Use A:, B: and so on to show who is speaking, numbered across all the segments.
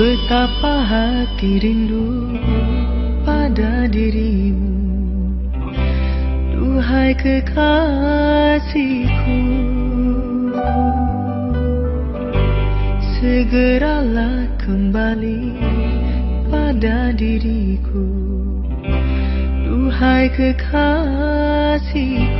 A: Betapa hati rindu pada dirimu. Duhai kekasihku. Segeralah kembali pada diriku. Duhai kekasihku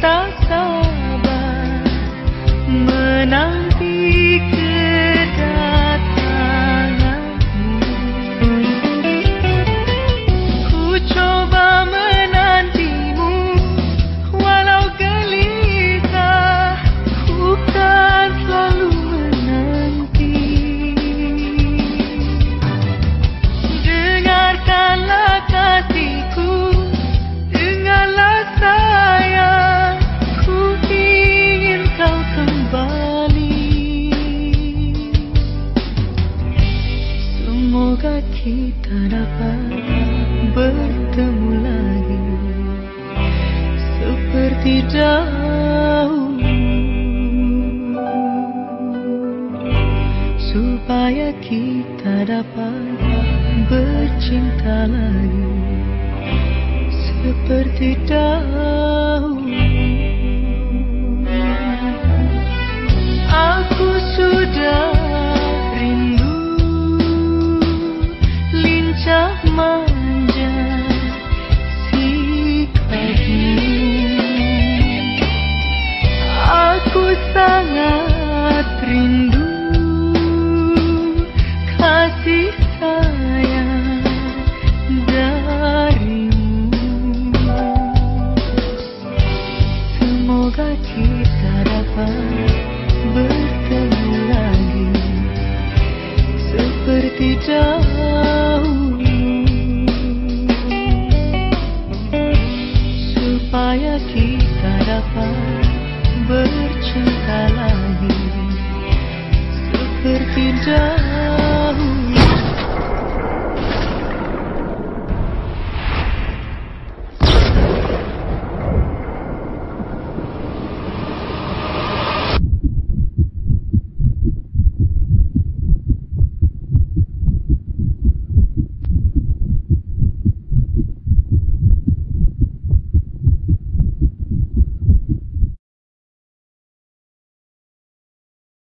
A: Hati kita dapat bertemu lagi. Seperti dahulu Supaya kita dapat bercinta lagi. Seperti dahulu Aku sangat rindu. Kasih sayang darimu. Semoga kita dapat bertemu lagi Seperti dahulu Supaya kita dapat bercinta lagi seperti dahulu.